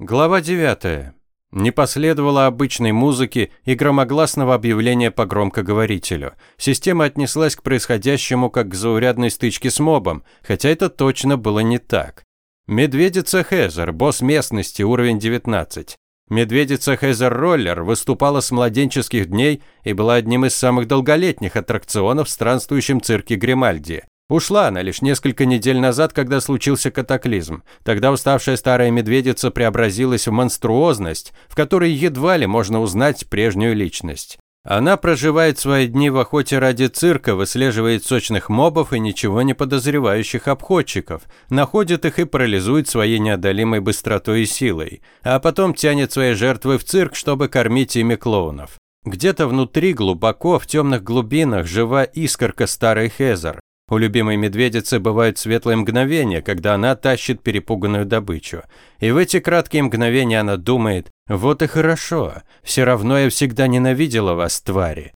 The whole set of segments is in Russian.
Глава 9. Не последовало обычной музыки и громогласного объявления по громкоговорителю. Система отнеслась к происходящему как к заурядной стычке с мобом, хотя это точно было не так. Медведица Хезер, босс местности, уровень 19. Медведица Хезер Роллер выступала с младенческих дней и была одним из самых долголетних аттракционов в странствующем цирке Гримальди. Ушла она лишь несколько недель назад, когда случился катаклизм. Тогда уставшая старая медведица преобразилась в монструозность, в которой едва ли можно узнать прежнюю личность. Она проживает свои дни в охоте ради цирка, выслеживает сочных мобов и ничего не подозревающих обходчиков, находит их и парализует своей неодолимой быстротой и силой, а потом тянет свои жертвы в цирк, чтобы кормить ими клоунов. Где-то внутри, глубоко, в темных глубинах, жива искорка старой Хезер. У любимой медведицы бывают светлые мгновения, когда она тащит перепуганную добычу. И в эти краткие мгновения она думает, вот и хорошо, все равно я всегда ненавидела вас, твари.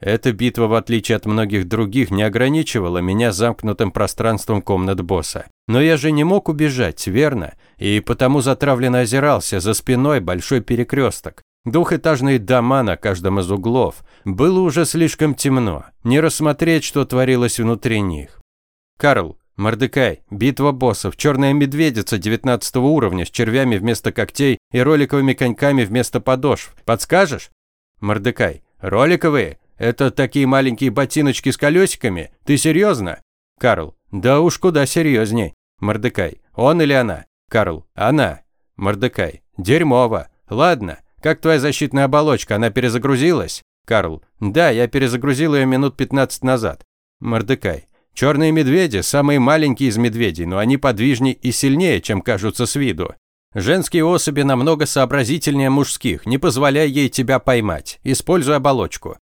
Эта битва, в отличие от многих других, не ограничивала меня замкнутым пространством комнат босса. Но я же не мог убежать, верно? И потому затравленно озирался, за спиной большой перекресток. Двухэтажные дома на каждом из углов. Было уже слишком темно. Не рассмотреть, что творилось внутри них. Карл, Мордекай, битва боссов, черная медведица 19 уровня с червями вместо когтей и роликовыми коньками вместо подошв. Подскажешь? Мордекай, роликовые? Это такие маленькие ботиночки с колесиками? Ты серьезно? Карл, да уж куда серьезней. Мордекай, он или она? Карл, она. Мордекай, дерьмово. Ладно, как твоя защитная оболочка, она перезагрузилась? Карл. Да, я перезагрузил ее минут 15 назад. Мордекай. Черные медведи – самые маленькие из медведей, но они подвижнее и сильнее, чем кажутся с виду. Женские особи намного сообразительнее мужских, не позволяя ей тебя поймать. Используй оболочку.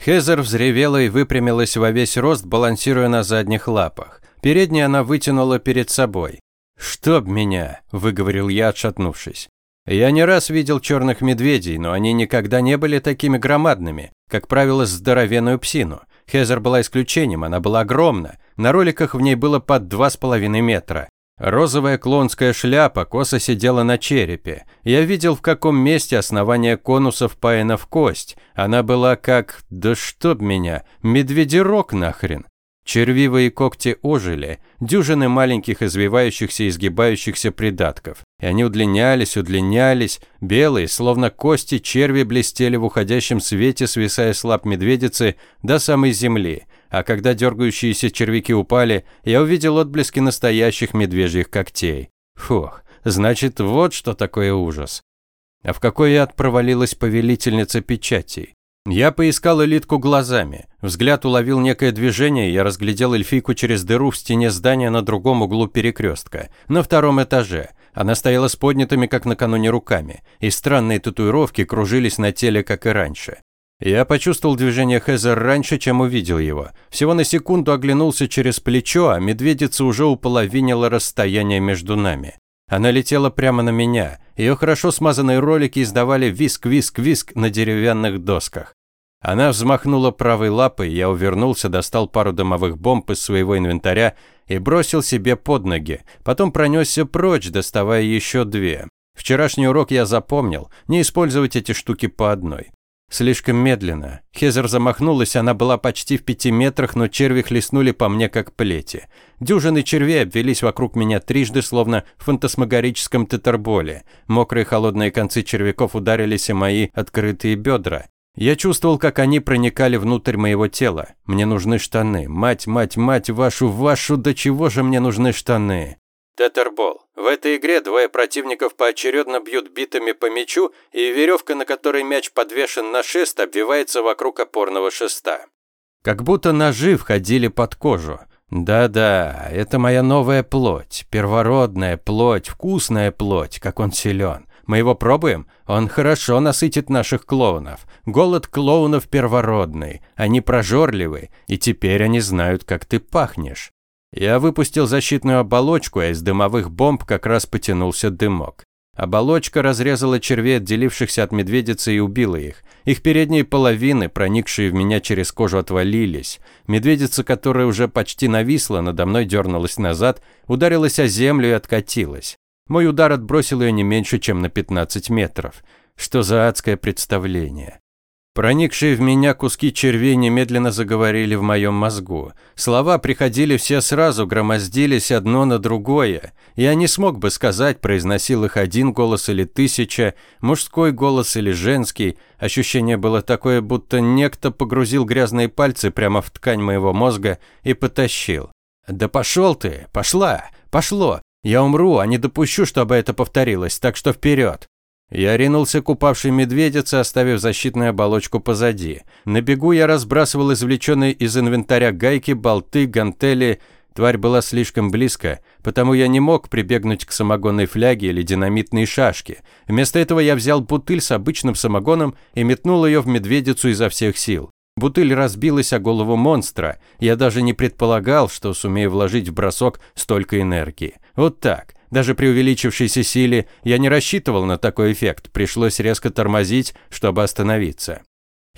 Хезер взревела и выпрямилась во весь рост, балансируя на задних лапах. Передние она вытянула перед собой. «Чтоб меня!» – выговорил я, отшатнувшись. Я не раз видел черных медведей, но они никогда не были такими громадными, как правило, здоровенную псину. Хезер была исключением, она была огромна. На роликах в ней было под два с половиной метра. Розовая клонская шляпа косо сидела на черепе. Я видел, в каком месте основание конуса впаяно в кость. Она была как... Да чтоб меня! Медведерок нахрен! Червивые когти ожили, дюжины маленьких извивающихся и изгибающихся придатков. И они удлинялись, удлинялись, белые, словно кости черви блестели в уходящем свете, свисая с лап медведицы до самой земли. А когда дергающиеся червяки упали, я увидел отблески настоящих медвежьих когтей. Фух, значит, вот что такое ужас. А в какой ад провалилась повелительница печатей? Я поискал элитку глазами. Взгляд уловил некое движение, я разглядел эльфийку через дыру в стене здания на другом углу перекрестка, на втором этаже. Она стояла с поднятыми, как накануне, руками, и странные татуировки кружились на теле, как и раньше. Я почувствовал движение Хезер раньше, чем увидел его. Всего на секунду оглянулся через плечо, а медведица уже уполовинила расстояние между нами. Она летела прямо на меня. Ее хорошо смазанные ролики издавали виск-виск-виск на деревянных досках. Она взмахнула правой лапой, я увернулся, достал пару дымовых бомб из своего инвентаря и бросил себе под ноги. Потом пронесся прочь, доставая еще две. Вчерашний урок я запомнил, не использовать эти штуки по одной. Слишком медленно. Хезер замахнулась, она была почти в пяти метрах, но черви хлестнули по мне как плети. Дюжины червей обвелись вокруг меня трижды, словно в фантасмагорическом тетерболе. Мокрые холодные концы червяков ударились о мои открытые бедра. Я чувствовал, как они проникали внутрь моего тела. Мне нужны штаны. Мать, мать, мать вашу, вашу, до чего же мне нужны штаны? Тетербол. В этой игре двое противников поочередно бьют битами по мячу, и веревка, на которой мяч подвешен на шест, обвивается вокруг опорного шеста. Как будто ножи входили под кожу. Да-да, это моя новая плоть, первородная плоть, вкусная плоть, как он силен. Мы его пробуем? Он хорошо насытит наших клоунов. Голод клоунов первородный. Они прожорливы, и теперь они знают, как ты пахнешь. Я выпустил защитную оболочку, а из дымовых бомб как раз потянулся дымок. Оболочка разрезала червей, отделившихся от медведицы, и убила их. Их передние половины, проникшие в меня через кожу, отвалились. Медведица, которая уже почти нависла, надо мной дернулась назад, ударилась о землю и откатилась. Мой удар отбросил ее не меньше, чем на 15 метров. Что за адское представление? Проникшие в меня куски червей немедленно заговорили в моем мозгу. Слова приходили все сразу, громоздились одно на другое. Я не смог бы сказать, произносил их один голос или тысяча, мужской голос или женский. Ощущение было такое, будто некто погрузил грязные пальцы прямо в ткань моего мозга и потащил. «Да пошел ты! Пошла! Пошло! Я умру, а не допущу, чтобы это повторилось, так что вперед!» Я ринулся к упавшей медведице, оставив защитную оболочку позади. На бегу я разбрасывал извлеченные из инвентаря гайки, болты, гантели. Тварь была слишком близко, потому я не мог прибегнуть к самогонной фляге или динамитной шашке. Вместо этого я взял бутыль с обычным самогоном и метнул ее в медведицу изо всех сил. Бутыль разбилась о голову монстра. Я даже не предполагал, что сумею вложить в бросок столько энергии. Вот так. Даже при увеличившейся силе я не рассчитывал на такой эффект, пришлось резко тормозить, чтобы остановиться.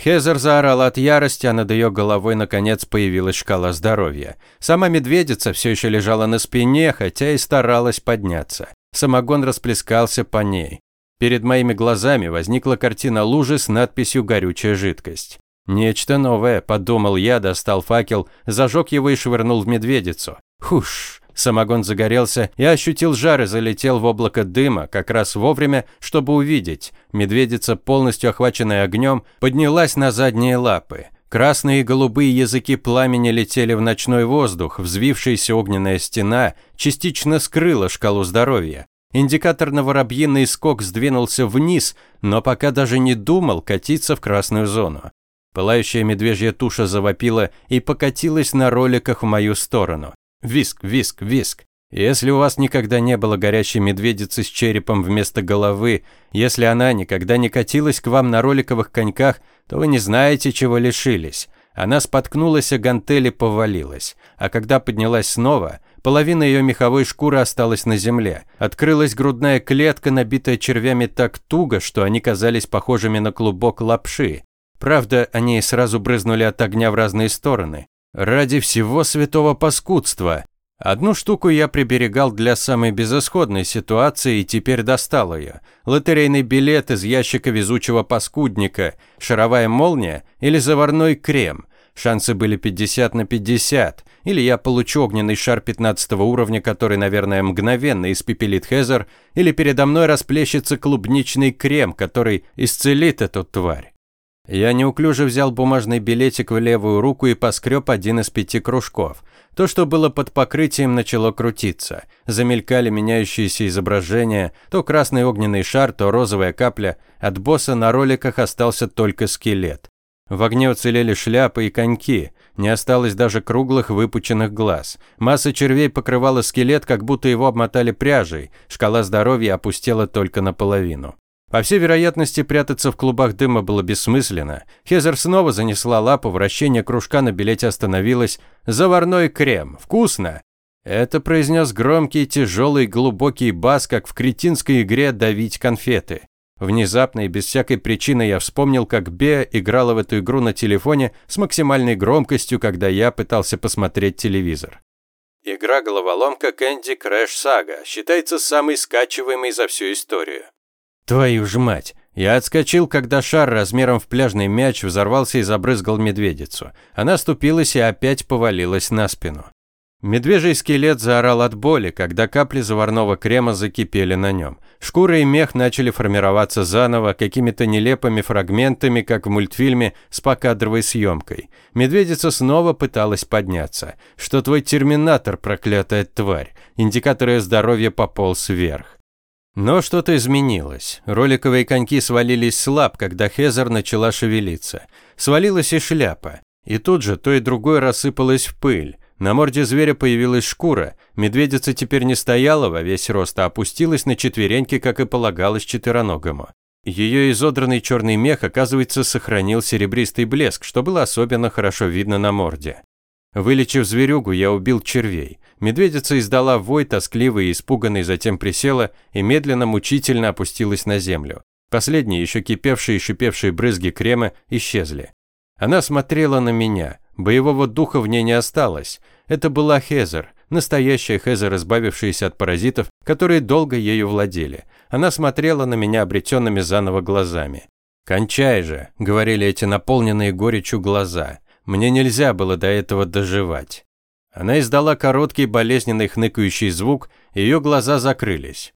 Хезер заорала от ярости, а над ее головой наконец появилась шкала здоровья. Сама медведица все еще лежала на спине, хотя и старалась подняться. Самогон расплескался по ней. Перед моими глазами возникла картина лужи с надписью «Горючая жидкость». «Нечто новое», – подумал я, достал факел, зажег его и швырнул в медведицу. Хуш! Самогон загорелся и ощутил жар и залетел в облако дыма, как раз вовремя, чтобы увидеть. Медведица, полностью охваченная огнем, поднялась на задние лапы. Красные и голубые языки пламени летели в ночной воздух, взвившаяся огненная стена частично скрыла шкалу здоровья. Индикатор на воробьиный скок сдвинулся вниз, но пока даже не думал катиться в красную зону. Пылающая медвежья туша завопила и покатилась на роликах в мою сторону. Виск, виск, виск. Если у вас никогда не было горящей медведицы с черепом вместо головы, если она никогда не катилась к вам на роликовых коньках, то вы не знаете, чего лишились. Она споткнулась, а гантели повалилась. А когда поднялась снова, половина ее меховой шкуры осталась на земле. Открылась грудная клетка, набитая червями так туго, что они казались похожими на клубок лапши. Правда, они сразу брызнули от огня в разные стороны. Ради всего святого паскудства. Одну штуку я приберегал для самой безысходной ситуации и теперь достал ее. Лотерейный билет из ящика везучего паскудника, шаровая молния или заварной крем. Шансы были 50 на 50. Или я получу огненный шар 15 уровня, который, наверное, мгновенно испепелит Хезер, или передо мной расплещется клубничный крем, который исцелит эту тварь. Я неуклюже взял бумажный билетик в левую руку и поскреб один из пяти кружков. То, что было под покрытием, начало крутиться. Замелькали меняющиеся изображения, то красный огненный шар, то розовая капля. От босса на роликах остался только скелет. В огне уцелели шляпы и коньки. Не осталось даже круглых выпученных глаз. Масса червей покрывала скелет, как будто его обмотали пряжей. Шкала здоровья опустела только наполовину. По всей вероятности, прятаться в клубах дыма было бессмысленно. Хезер снова занесла лапу, вращение кружка на билете остановилось. «Заварной крем. Вкусно!» Это произнес громкий, тяжелый, глубокий бас, как в кретинской игре «давить конфеты». Внезапно и без всякой причины я вспомнил, как Беа играла в эту игру на телефоне с максимальной громкостью, когда я пытался посмотреть телевизор. Игра-головоломка Candy Crash Saga считается самой скачиваемой за всю историю. Твою ж мать! Я отскочил, когда шар размером в пляжный мяч взорвался и забрызгал медведицу. Она ступилась и опять повалилась на спину. Медвежий скелет заорал от боли, когда капли заварного крема закипели на нем. Шкура и мех начали формироваться заново какими-то нелепыми фрагментами, как в мультфильме с покадровой съемкой. Медведица снова пыталась подняться. Что твой терминатор, проклятая тварь. Индикатор ее здоровья пополз вверх. Но что-то изменилось. Роликовые коньки свалились слаб, когда Хезер начала шевелиться. Свалилась и шляпа. И тут же то и другое рассыпалось в пыль. На морде зверя появилась шкура. Медведица теперь не стояла во весь рост, а опустилась на четвереньки, как и полагалось четвероногому. Ее изодранный черный мех, оказывается, сохранил серебристый блеск, что было особенно хорошо видно на морде. Вылечив зверюгу, я убил червей. Медведица издала вой, тоскливый и испуганный, затем присела и медленно, мучительно опустилась на землю. Последние, еще кипевшие и шипевшие брызги крема исчезли. Она смотрела на меня. Боевого духа в ней не осталось. Это была Хезер. настоящая Хезер, избавившаяся от паразитов, которые долго ею владели. Она смотрела на меня обретенными заново глазами. «Кончай же», – говорили эти наполненные горечью глаза. «Мне нельзя было до этого доживать». Она издала короткий болезненный хныкающий звук, ее глаза закрылись.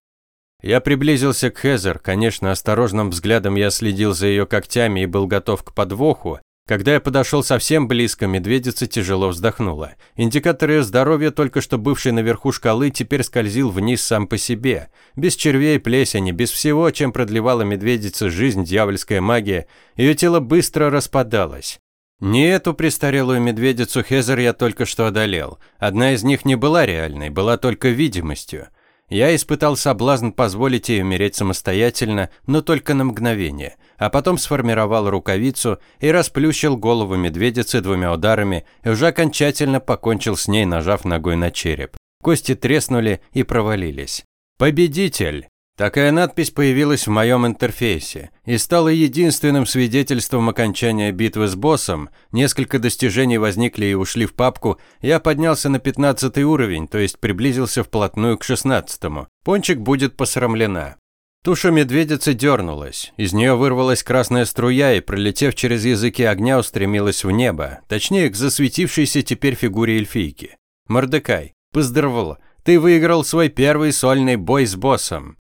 Я приблизился к Хезер, конечно, осторожным взглядом я следил за ее когтями и был готов к подвоху. Когда я подошел совсем близко, медведица тяжело вздохнула. Индикатор ее здоровья, только что бывший наверху шкалы, теперь скользил вниз сам по себе. Без червей, плесени, без всего, чем продлевала медведица жизнь, дьявольская магия, ее тело быстро распадалось. Не эту престарелую медведицу Хезер я только что одолел. Одна из них не была реальной, была только видимостью. Я испытал соблазн позволить ей умереть самостоятельно, но только на мгновение, а потом сформировал рукавицу и расплющил голову медведицы двумя ударами и уже окончательно покончил с ней, нажав ногой на череп. Кости треснули и провалились. «Победитель!» Такая надпись появилась в моем интерфейсе и стала единственным свидетельством окончания битвы с боссом. Несколько достижений возникли и ушли в папку. Я поднялся на 15 уровень, то есть приблизился вплотную к 16 -му. Пончик будет посрамлена. Туша медведицы дернулась. Из нее вырвалась красная струя и, пролетев через языки огня, устремилась в небо, точнее, к засветившейся теперь фигуре эльфийки. Мордекай, поздоровала. Ты выиграл свой первый сольный бой с боссом.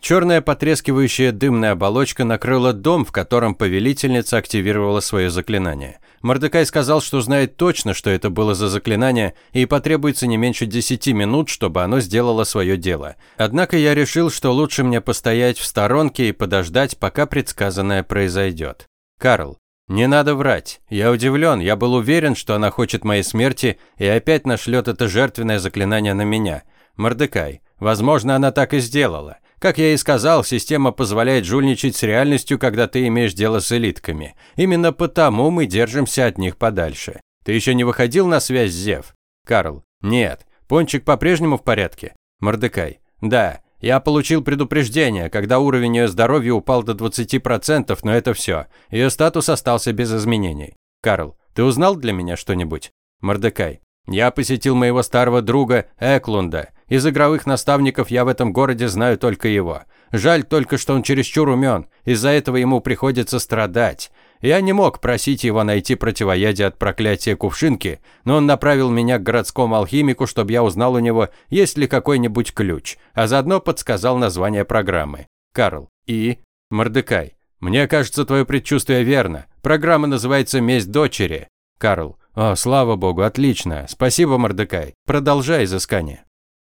Черная потрескивающая дымная оболочка накрыла дом, в котором повелительница активировала свое заклинание. Мордекай сказал, что знает точно, что это было за заклинание, и потребуется не меньше 10 минут, чтобы оно сделало свое дело. Однако я решил, что лучше мне постоять в сторонке и подождать, пока предсказанное произойдет. Карл, не надо врать. Я удивлен, я был уверен, что она хочет моей смерти и опять нашлет это жертвенное заклинание на меня. Мордекай, возможно, она так и сделала. Как я и сказал, система позволяет жульничать с реальностью, когда ты имеешь дело с элитками. Именно потому мы держимся от них подальше. Ты еще не выходил на связь Зев? Карл. Нет. Пончик по-прежнему в порядке? Мордекай. Да. Я получил предупреждение, когда уровень ее здоровья упал до 20%, но это все. Ее статус остался без изменений. Карл. Ты узнал для меня что-нибудь? Мордекай. Я посетил моего старого друга Эклунда. Из игровых наставников я в этом городе знаю только его. Жаль только, что он чересчур умен, из-за этого ему приходится страдать. Я не мог просить его найти противоядие от проклятия кувшинки, но он направил меня к городскому алхимику, чтобы я узнал у него, есть ли какой-нибудь ключ, а заодно подсказал название программы. Карл. И? Мордекай. Мне кажется, твое предчувствие верно. Программа называется «Месть дочери». Карл. О, слава богу, отлично. Спасибо, Мордекай. Продолжай изыскание.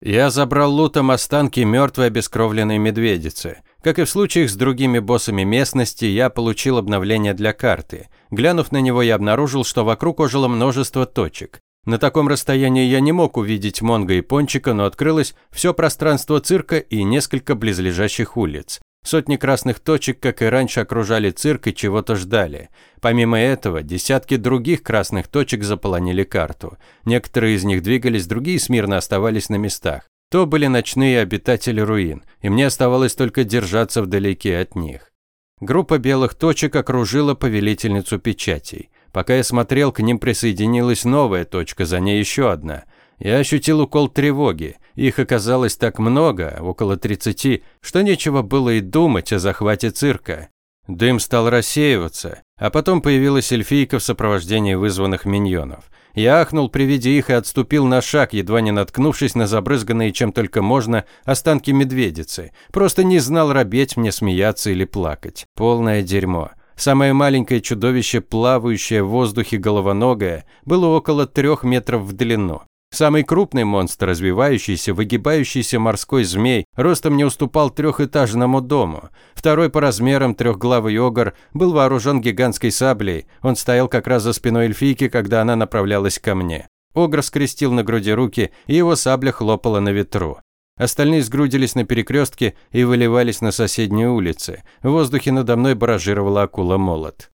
Я забрал лутом останки мертвой обескровленной медведицы. Как и в случаях с другими боссами местности, я получил обновление для карты. Глянув на него, я обнаружил, что вокруг ожило множество точек. На таком расстоянии я не мог увидеть Монго и Пончика, но открылось все пространство цирка и несколько близлежащих улиц. Сотни красных точек, как и раньше, окружали цирк и чего-то ждали. Помимо этого, десятки других красных точек заполонили карту. Некоторые из них двигались, другие смирно оставались на местах. То были ночные обитатели руин, и мне оставалось только держаться вдалеке от них. Группа белых точек окружила повелительницу печатей. Пока я смотрел, к ним присоединилась новая точка, за ней еще одна – я ощутил укол тревоги. Их оказалось так много, около 30, что нечего было и думать о захвате цирка. Дым стал рассеиваться, а потом появилась эльфийка в сопровождении вызванных миньонов. Я ахнул при виде их и отступил на шаг, едва не наткнувшись на забрызганные чем только можно останки медведицы. Просто не знал, робеть мне, смеяться или плакать. Полное дерьмо. Самое маленькое чудовище, плавающее в воздухе головоногое, было около трех метров в длину. Самый крупный монстр, развивающийся, выгибающийся морской змей, ростом не уступал трехэтажному дому. Второй по размерам трехглавый огр был вооружен гигантской саблей. Он стоял как раз за спиной эльфийки, когда она направлялась ко мне. Огр скрестил на груди руки, и его сабля хлопала на ветру. Остальные сгрудились на перекрестке и выливались на соседние улицы. В воздухе надо мной баражировала акула-молот.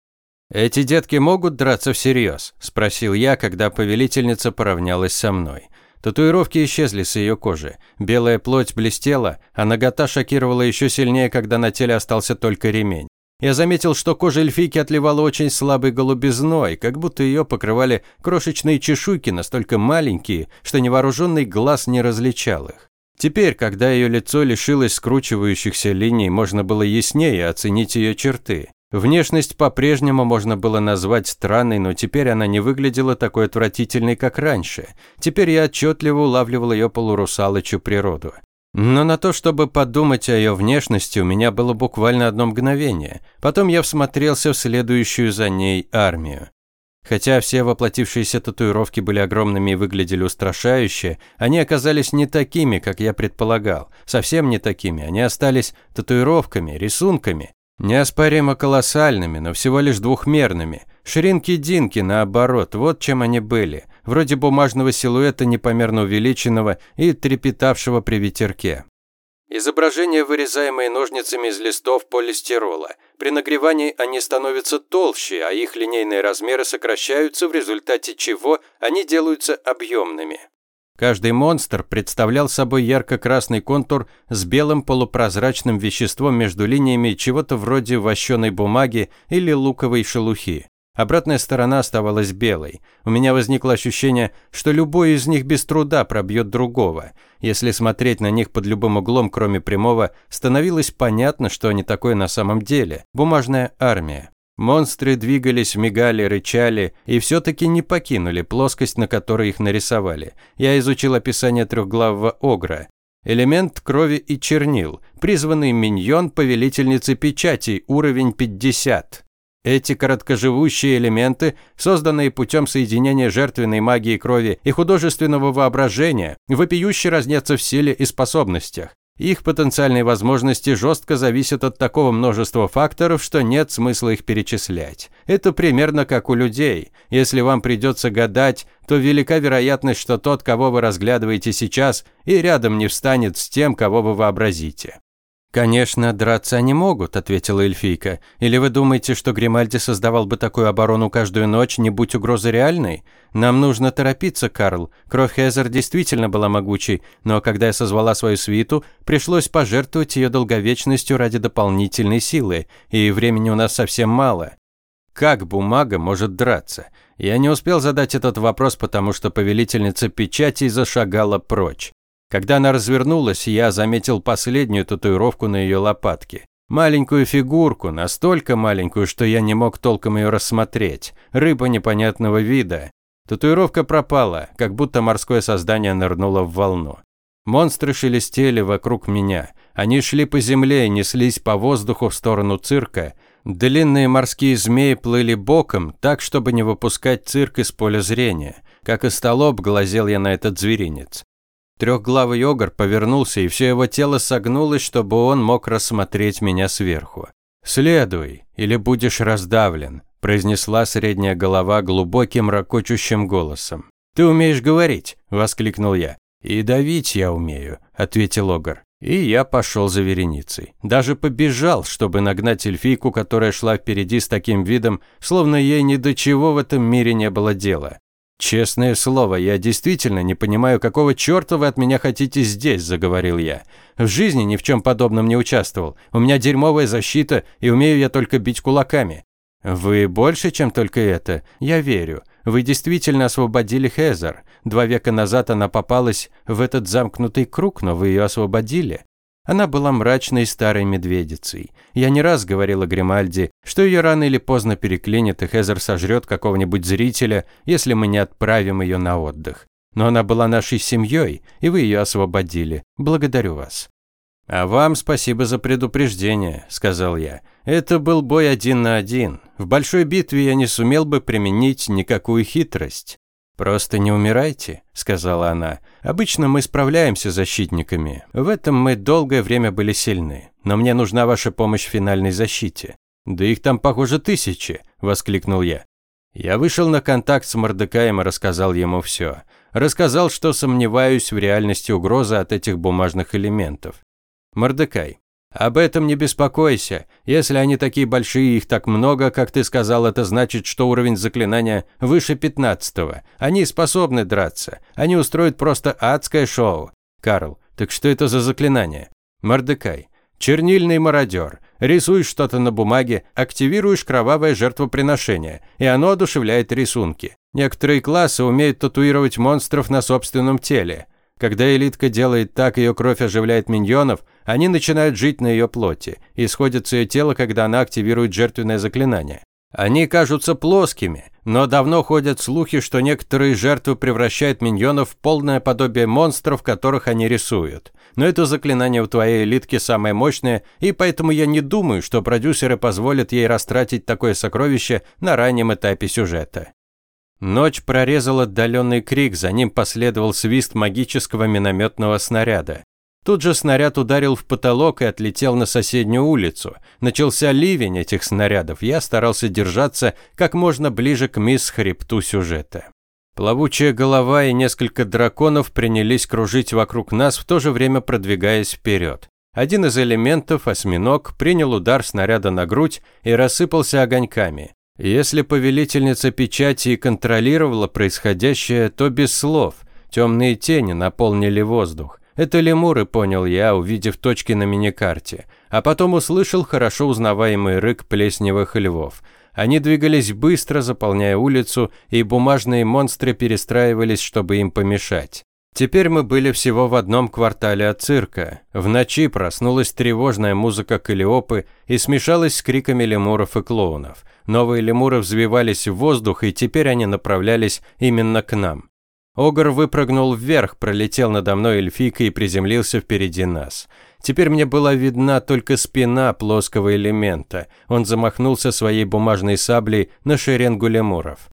«Эти детки могут драться всерьез?» – спросил я, когда повелительница поравнялась со мной. Татуировки исчезли с ее кожи. Белая плоть блестела, а нагота шокировала еще сильнее, когда на теле остался только ремень. Я заметил, что кожа эльфийки отливала очень слабой голубизной, как будто ее покрывали крошечные чешуйки, настолько маленькие, что невооруженный глаз не различал их. Теперь, когда ее лицо лишилось скручивающихся линий, можно было яснее оценить ее черты. Внешность по-прежнему можно было назвать странной, но теперь она не выглядела такой отвратительной, как раньше. Теперь я отчетливо улавливал ее полурусалочью природу. Но на то, чтобы подумать о ее внешности, у меня было буквально одно мгновение. Потом я всмотрелся в следующую за ней армию. Хотя все воплотившиеся татуировки были огромными и выглядели устрашающе, они оказались не такими, как я предполагал. Совсем не такими. Они остались татуировками, рисунками. Неоспоримо колоссальными, но всего лишь двухмерными. Ширинки-динки, наоборот, вот чем они были. Вроде бумажного силуэта, непомерно увеличенного и трепетавшего при ветерке. Изображения, вырезаемые ножницами из листов полистирола. При нагревании они становятся толще, а их линейные размеры сокращаются, в результате чего они делаются объемными. Каждый монстр представлял собой ярко-красный контур с белым полупрозрачным веществом между линиями чего-то вроде вощеной бумаги или луковой шелухи. Обратная сторона оставалась белой. У меня возникло ощущение, что любой из них без труда пробьет другого. Если смотреть на них под любым углом, кроме прямого, становилось понятно, что они такое на самом деле. Бумажная армия. Монстры двигались, мигали, рычали и все-таки не покинули плоскость, на которой их нарисовали. Я изучил описание трехглавого огра. Элемент крови и чернил. Призванный миньон повелительницы печатей, уровень 50. Эти короткоживущие элементы, созданные путем соединения жертвенной магии крови и художественного воображения, вопиюще разнятся в силе и способностях. Их потенциальные возможности жестко зависят от такого множества факторов, что нет смысла их перечислять. Это примерно как у людей. Если вам придется гадать, то велика вероятность, что тот, кого вы разглядываете сейчас, и рядом не встанет с тем, кого вы вообразите. «Конечно, драться они могут», – ответила эльфийка. «Или вы думаете, что Гримальди создавал бы такую оборону каждую ночь, не будь угрозы реальной? Нам нужно торопиться, Карл. Кровь Хезер действительно была могучей, но когда я созвала свою свиту, пришлось пожертвовать ее долговечностью ради дополнительной силы, и времени у нас совсем мало». Как бумага может драться? Я не успел задать этот вопрос, потому что повелительница печати зашагала прочь. Когда она развернулась, я заметил последнюю татуировку на ее лопатке. Маленькую фигурку, настолько маленькую, что я не мог толком ее рассмотреть. Рыба непонятного вида. Татуировка пропала, как будто морское создание нырнуло в волну. Монстры шелестели вокруг меня. Они шли по земле и неслись по воздуху в сторону цирка. Длинные морские змеи плыли боком, так, чтобы не выпускать цирк из поля зрения. Как и столоп, глазел я на этот зверинец. Трехглавый огр повернулся, и все его тело согнулось, чтобы он мог рассмотреть меня сверху. «Следуй, или будешь раздавлен», – произнесла средняя голова глубоким ракочущим голосом. «Ты умеешь говорить?» – воскликнул я. «И давить я умею», – ответил огр. И я пошел за вереницей. Даже побежал, чтобы нагнать эльфийку, которая шла впереди с таким видом, словно ей ни до чего в этом мире не было дела. «Честное слово, я действительно не понимаю, какого черта вы от меня хотите здесь», – заговорил я. «В жизни ни в чем подобном не участвовал. У меня дерьмовая защита, и умею я только бить кулаками». «Вы больше, чем только это. Я верю. Вы действительно освободили Хезер. Два века назад она попалась в этот замкнутый круг, но вы ее освободили. Она была мрачной старой медведицей. Я не раз говорила Гримальди, что ее рано или поздно переклинит, и Хезер сожрет какого-нибудь зрителя, если мы не отправим ее на отдых. Но она была нашей семьей, и вы ее освободили. Благодарю вас». «А вам спасибо за предупреждение», – сказал я. «Это был бой один на один. В большой битве я не сумел бы применить никакую хитрость. «Просто не умирайте», – сказала она. «Обычно мы справляемся с защитниками. В этом мы долгое время были сильны. Но мне нужна ваша помощь в финальной защите». «Да их там, похоже, тысячи», – воскликнул я. Я вышел на контакт с Мордекаем и рассказал ему все. Рассказал, что сомневаюсь в реальности угрозы от этих бумажных элементов. Мордекай. Об этом не беспокойся. Если они такие большие, их так много, как ты сказал, это значит, что уровень заклинания выше пятнадцатого. Они способны драться. Они устроят просто адское шоу. Карл, так что это за заклинание? Мордекай. Чернильный мародер. Рисуешь что-то на бумаге, активируешь кровавое жертвоприношение, и оно одушевляет рисунки. Некоторые классы умеют татуировать монстров на собственном теле. Когда элитка делает так, ее кровь оживляет миньонов, они начинают жить на ее плоти, и сходят с ее тела, когда она активирует жертвенное заклинание. Они кажутся плоскими, но давно ходят слухи, что некоторые жертвы превращают миньонов в полное подобие монстров, которых они рисуют. Но это заклинание у твоей элитки самое мощное, и поэтому я не думаю, что продюсеры позволят ей растратить такое сокровище на раннем этапе сюжета. Ночь прорезал отдаленный крик, за ним последовал свист магического минометного снаряда. Тут же снаряд ударил в потолок и отлетел на соседнюю улицу. Начался ливень этих снарядов. Я старался держаться как можно ближе к мисс хребту сюжета. Плавучая голова и несколько драконов принялись кружить вокруг нас, в то же время продвигаясь вперед. Один из элементов, осьминог, принял удар снаряда на грудь и рассыпался огоньками. Если повелительница печати и контролировала происходящее, то без слов. Темные тени наполнили воздух. Это лемуры, понял я, увидев точки на миникарте, а потом услышал хорошо узнаваемый рык плесневых львов. Они двигались быстро, заполняя улицу, и бумажные монстры перестраивались, чтобы им помешать. Теперь мы были всего в одном квартале от цирка. В ночи проснулась тревожная музыка калиопы и смешалась с криками лемуров и клоунов. Новые лемуры взвивались в воздух, и теперь они направлялись именно к нам. Огр выпрыгнул вверх, пролетел надо мной и эльфийкой и приземлился впереди нас. Теперь мне была видна только спина плоского элемента. Он замахнулся своей бумажной саблей на шеренгу лемуров.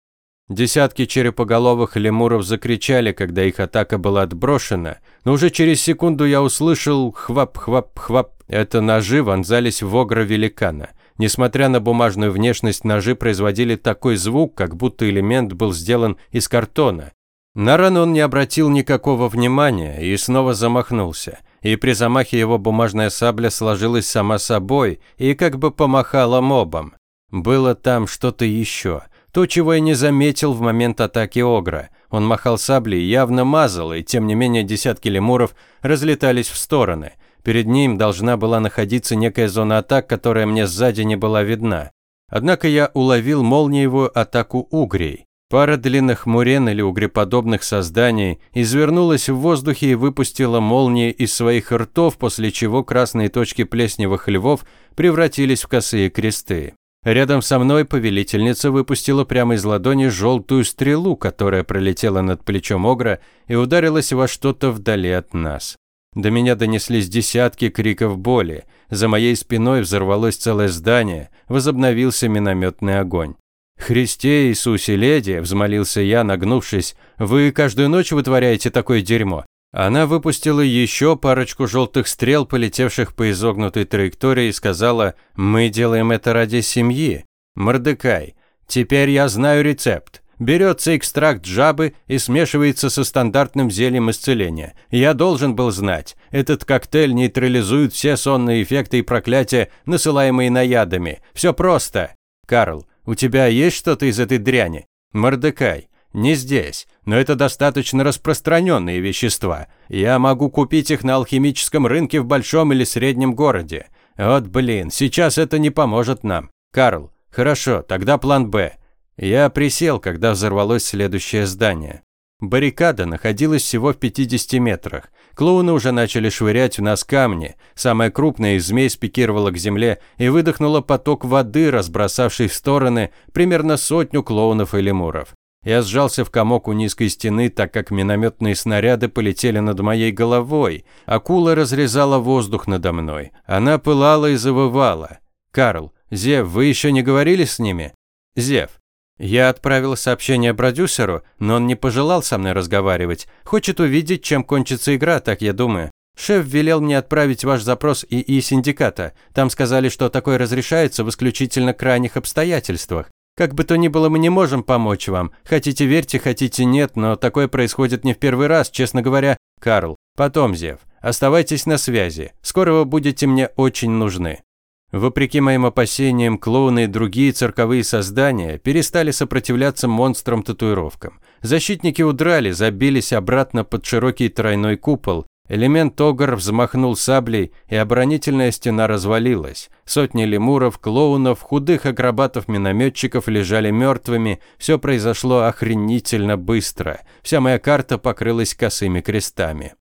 Десятки черепоголовых лемуров закричали, когда их атака была отброшена, но уже через секунду я услышал хвап-хвап-хвап. Это ножи вонзались в огра великана. Несмотря на бумажную внешность, ножи производили такой звук, как будто элемент был сделан из картона. На рану он не обратил никакого внимания и снова замахнулся. И при замахе его бумажная сабля сложилась сама собой и как бы помахала мобом. Было там что-то еще. То, чего я не заметил в момент атаки Огра. Он махал саблей, явно мазал, и тем не менее десятки лемуров разлетались в стороны. Перед ним должна была находиться некая зона атак, которая мне сзади не была видна. Однако я уловил молниевую атаку угрей. Пара длинных мурен или угреподобных созданий извернулась в воздухе и выпустила молнии из своих ртов, после чего красные точки плесневых львов превратились в косые кресты. Рядом со мной повелительница выпустила прямо из ладони желтую стрелу, которая пролетела над плечом Огра и ударилась во что-то вдали от нас. До меня донеслись десятки криков боли. За моей спиной взорвалось целое здание, возобновился минометный огонь. «Христе Иисусе, леди!» – взмолился я, нагнувшись. «Вы каждую ночь вытворяете такое дерьмо?» Она выпустила еще парочку желтых стрел, полетевших по изогнутой траектории, и сказала «Мы делаем это ради семьи». «Мордекай, теперь я знаю рецепт. Берется экстракт жабы и смешивается со стандартным зельем исцеления. Я должен был знать. Этот коктейль нейтрализует все сонные эффекты и проклятия, насылаемые наядами. Все просто. Карл, у тебя есть что-то из этой дряни? Мордекай. Не здесь, но это достаточно распространенные вещества. Я могу купить их на алхимическом рынке в большом или среднем городе. Вот блин, сейчас это не поможет нам. Карл, хорошо, тогда план «Б». Я присел, когда взорвалось следующее здание. Баррикада находилась всего в 50 метрах. Клоуны уже начали швырять в нас камни. Самая крупная из змей спикировала к земле и выдохнула поток воды, разбросавший в стороны примерно сотню клоунов и лемуров. Я сжался в комок у низкой стены, так как минометные снаряды полетели над моей головой. Акула разрезала воздух надо мной. Она пылала и завывала. «Карл, Зев, вы еще не говорили с ними?» «Зев, я отправил сообщение продюсеру, но он не пожелал со мной разговаривать. Хочет увидеть, чем кончится игра, так я думаю. Шеф велел мне отправить ваш запрос ИИ синдиката. Там сказали, что такое разрешается в исключительно крайних обстоятельствах. Как бы то ни было, мы не можем помочь вам. Хотите верьте, хотите нет, но такое происходит не в первый раз, честно говоря. Карл, потом, Зев, оставайтесь на связи. Скоро вы будете мне очень нужны. Вопреки моим опасениям, клоуны и другие цирковые создания перестали сопротивляться монстрам-татуировкам. Защитники удрали, забились обратно под широкий тройной купол. Элемент Огр взмахнул саблей, и оборонительная стена развалилась. Сотни лемуров, клоунов, худых акробатов-минометчиков лежали мертвыми. Все произошло охренительно быстро. Вся моя карта покрылась косыми крестами.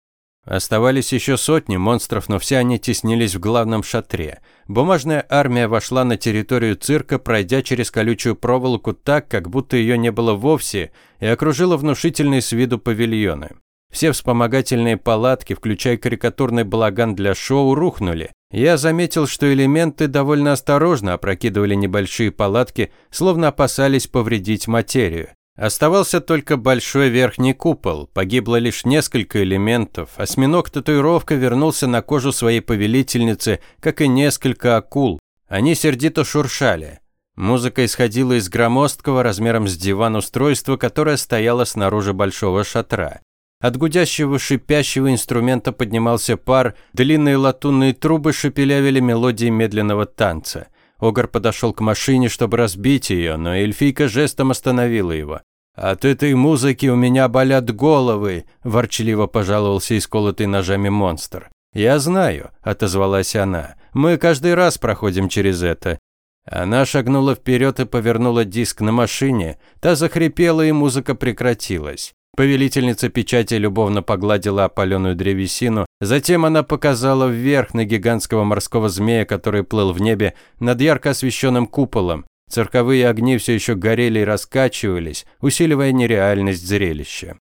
Оставались еще сотни монстров, но все они теснились в главном шатре. Бумажная армия вошла на территорию цирка, пройдя через колючую проволоку так, как будто ее не было вовсе, и окружила внушительные с виду павильоны. Все вспомогательные палатки, включая карикатурный балаган для шоу, рухнули. Я заметил, что элементы довольно осторожно опрокидывали небольшие палатки, словно опасались повредить материю. Оставался только большой верхний купол, погибло лишь несколько элементов, осьминог-татуировка вернулся на кожу своей повелительницы, как и несколько акул. Они сердито шуршали. Музыка исходила из громоздкого размером с диван устройства, которое стояло снаружи большого шатра. От гудящего шипящего инструмента поднимался пар, длинные латунные трубы шепелявили мелодии медленного танца. Огар подошел к машине, чтобы разбить ее, но эльфийка жестом остановила его. «От этой музыки у меня болят головы», – ворчливо пожаловался исколотый ножами монстр. «Я знаю», – отозвалась она. «Мы каждый раз проходим через это». Она шагнула вперед и повернула диск на машине. Та захрипела, и музыка прекратилась. Повелительница печати любовно погладила опаленную древесину, затем она показала вверх на гигантского морского змея, который плыл в небе над ярко освещенным куполом. Цирковые огни все еще горели и раскачивались, усиливая нереальность зрелища.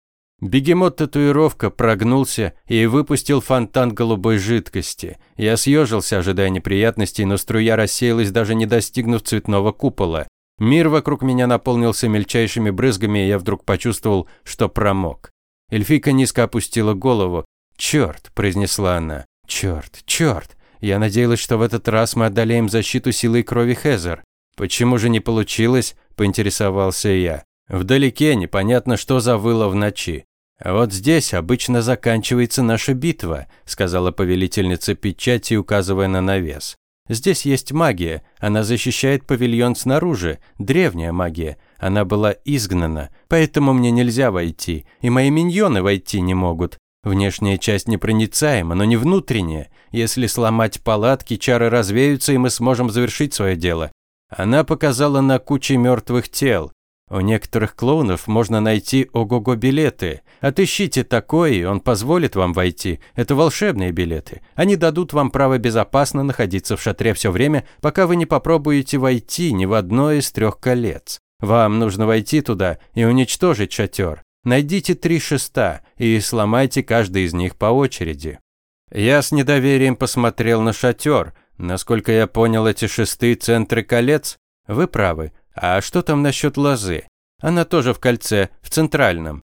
Бегемот-татуировка прогнулся и выпустил фонтан голубой жидкости. Я съежился, ожидая неприятностей, но струя рассеялась, даже не достигнув цветного купола. Мир вокруг меня наполнился мельчайшими брызгами, и я вдруг почувствовал, что промок. Эльфийка низко опустила голову. «Черт!» – произнесла она. «Черт! Черт! Я надеялась, что в этот раз мы одолеем защиту силой крови Хезер. Почему же не получилось?» – поинтересовался я. Вдалеке непонятно, что завыло в ночи. «Вот здесь обычно заканчивается наша битва», – сказала повелительница печати, указывая на навес. Здесь есть магия. Она защищает павильон снаружи. Древняя магия. Она была изгнана. Поэтому мне нельзя войти. И мои миньоны войти не могут. Внешняя часть непроницаема, но не внутренняя. Если сломать палатки, чары развеются, и мы сможем завершить свое дело. Она показала на куче мертвых тел. У некоторых клоунов можно найти ого-го билеты. Отыщите такой, он позволит вам войти. Это волшебные билеты. Они дадут вам право безопасно находиться в шатре все время, пока вы не попробуете войти ни в одно из трех колец. Вам нужно войти туда и уничтожить шатер. Найдите три шеста и сломайте каждый из них по очереди. Я с недоверием посмотрел на шатер. Насколько я понял, эти шесты – центры колец. Вы правы. А что там насчет лозы? Она тоже в кольце, в центральном.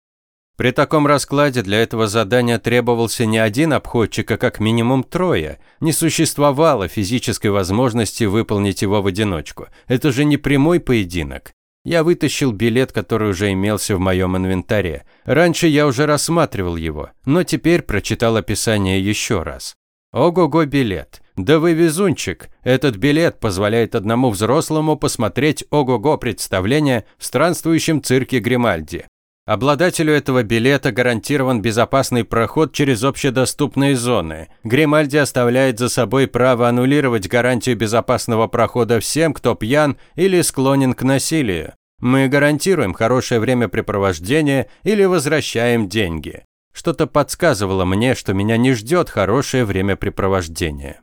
При таком раскладе для этого задания требовался не один обходчик, а как минимум трое. Не существовало физической возможности выполнить его в одиночку. Это же не прямой поединок. Я вытащил билет, который уже имелся в моем инвентаре. Раньше я уже рассматривал его, но теперь прочитал описание еще раз. Ого-го билет. Да вы везунчик. Этот билет позволяет одному взрослому посмотреть ого-го представление в странствующем цирке Гримальди. Обладателю этого билета гарантирован безопасный проход через общедоступные зоны. Гримальди оставляет за собой право аннулировать гарантию безопасного прохода всем, кто пьян или склонен к насилию. Мы гарантируем хорошее времяпрепровождение или возвращаем деньги. Что-то подсказывало мне, что меня не ждет хорошее времяпрепровождение.